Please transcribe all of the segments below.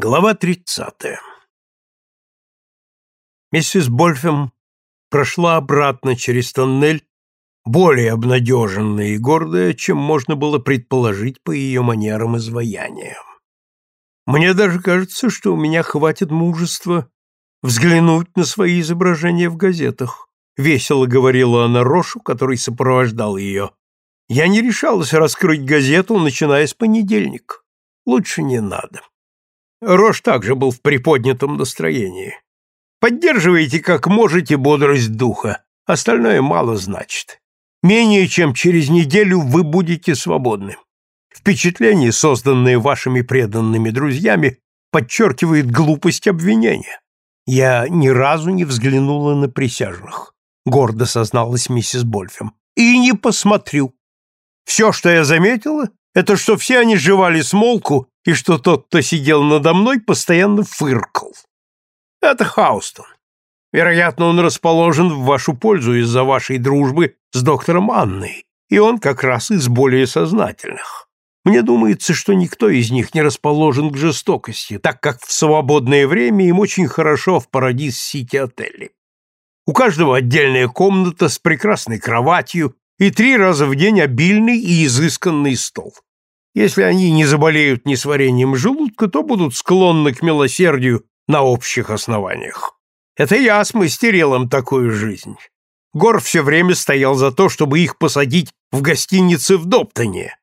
Глава тридцатая Миссис Больфем прошла обратно через тоннель, более обнадеженная и гордая, чем можно было предположить по ее манерам изваяния. Мне даже кажется, что у меня хватит мужества взглянуть на свои изображения в газетах, весело говорила она Рошу, который сопровождал ее. Я не решалась раскрыть газету, начиная с понедельника. Лучше не надо. Рош также был в приподнятом настроении. Поддерживайте как можете бодрость духа, остальное мало значит. Менее чем через неделю вы будете свободны. Впечатление, созданное вашими преданными друзьями, подчеркивает глупость обвинения. Я ни разу не взглянула на присяжных, гордо созналась миссис Больфем, и не посмотрю. Все, что я заметила, это что все они жевали смолку и что тот, кто сидел надо мной, постоянно фыркал. Это Хаустон. Вероятно, он расположен в вашу пользу из-за вашей дружбы с доктором Анной, и он как раз из более сознательных. Мне думается, что никто из них не расположен к жестокости, так как в свободное время им очень хорошо в Парадис-Сити-отеле. У каждого отдельная комната с прекрасной кроватью и три раза в день обильный и изысканный стол. Если они не заболеют несварением желудка, то будут склонны к милосердию на общих основаниях. Это я смастерил им такую жизнь. Гор все время стоял за то, чтобы их посадить в гостинице в Доптоне,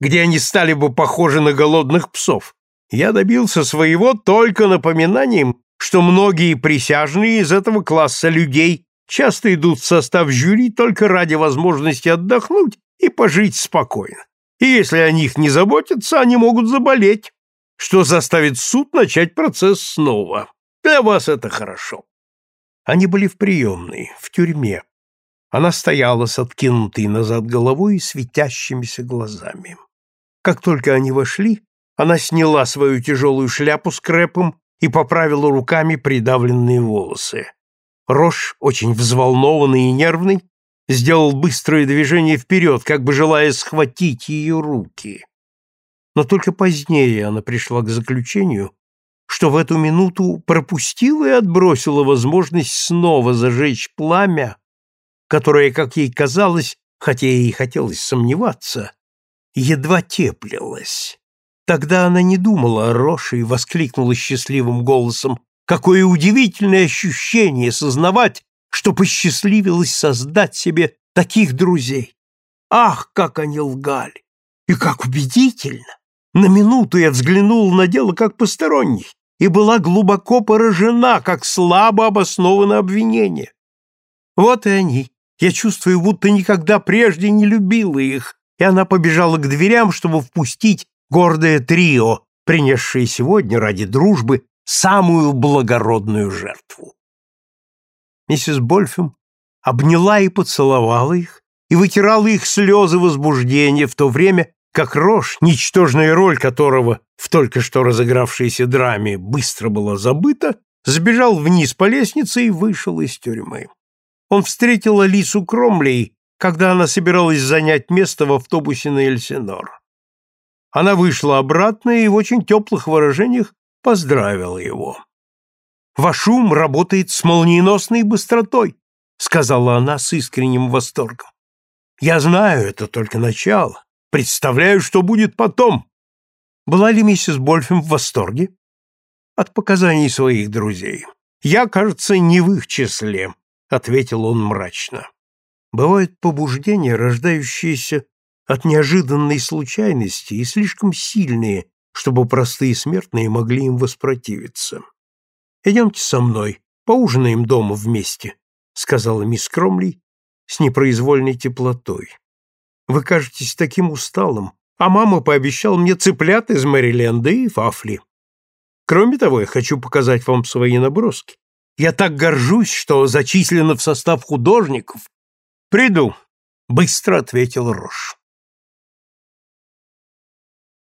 где они стали бы похожи на голодных псов. Я добился своего только напоминанием, что многие присяжные из этого класса людей часто идут в состав жюри только ради возможности отдохнуть и пожить спокойно. И если о них не заботятся, они могут заболеть, что заставит суд начать процесс снова. Для вас это хорошо. Они были в приемной, в тюрьме. Она стояла с откинутой назад головой и светящимися глазами. Как только они вошли, она сняла свою тяжелую шляпу с крепом и поправила руками придавленные волосы. Рош, очень взволнованный и нервный, сделал быстрое движение вперед, как бы желая схватить ее руки. Но только позднее она пришла к заключению, что в эту минуту пропустила и отбросила возможность снова зажечь пламя, которое, как ей казалось, хотя ей хотелось сомневаться, едва теплилось. Тогда она не думала о Роше и воскликнула счастливым голосом, какое удивительное ощущение сознавать, что посчастливилось создать себе таких друзей. Ах, как они лгали! И как убедительно! На минуту я взглянул на дело как посторонний и была глубоко поражена, как слабо обосновано обвинение. Вот и они. Я чувствую, будто никогда прежде не любила их, и она побежала к дверям, чтобы впустить гордое трио, принесшее сегодня ради дружбы самую благородную жертву. Миссис Больфем обняла и поцеловала их, и вытирала их слезы возбуждения, в то время как Рош, ничтожная роль которого в только что разыгравшейся драме быстро была забыта, сбежал вниз по лестнице и вышел из тюрьмы. Он встретил Алису Кромлей, когда она собиралась занять место в автобусе на Эльсинор. Она вышла обратно и в очень теплых выражениях поздравила его. «Ваш ум работает с молниеносной быстротой», — сказала она с искренним восторгом. «Я знаю, это только начало. Представляю, что будет потом». Была ли миссис Больфем в восторге? От показаний своих друзей. «Я, кажется, не в их числе», — ответил он мрачно. Бывают побуждения, рождающиеся от неожиданной случайности и слишком сильные, чтобы простые смертные могли им воспротивиться. «Идемте со мной, поужинаем дома вместе», — сказала мисс Кромли с непроизвольной теплотой. «Вы кажетесь таким усталым, а мама пообещал мне цыплят из Мэриленда и вафли. Кроме того, я хочу показать вам свои наброски. Я так горжусь, что зачислена в состав художников. Приду, быстро ответил Рош.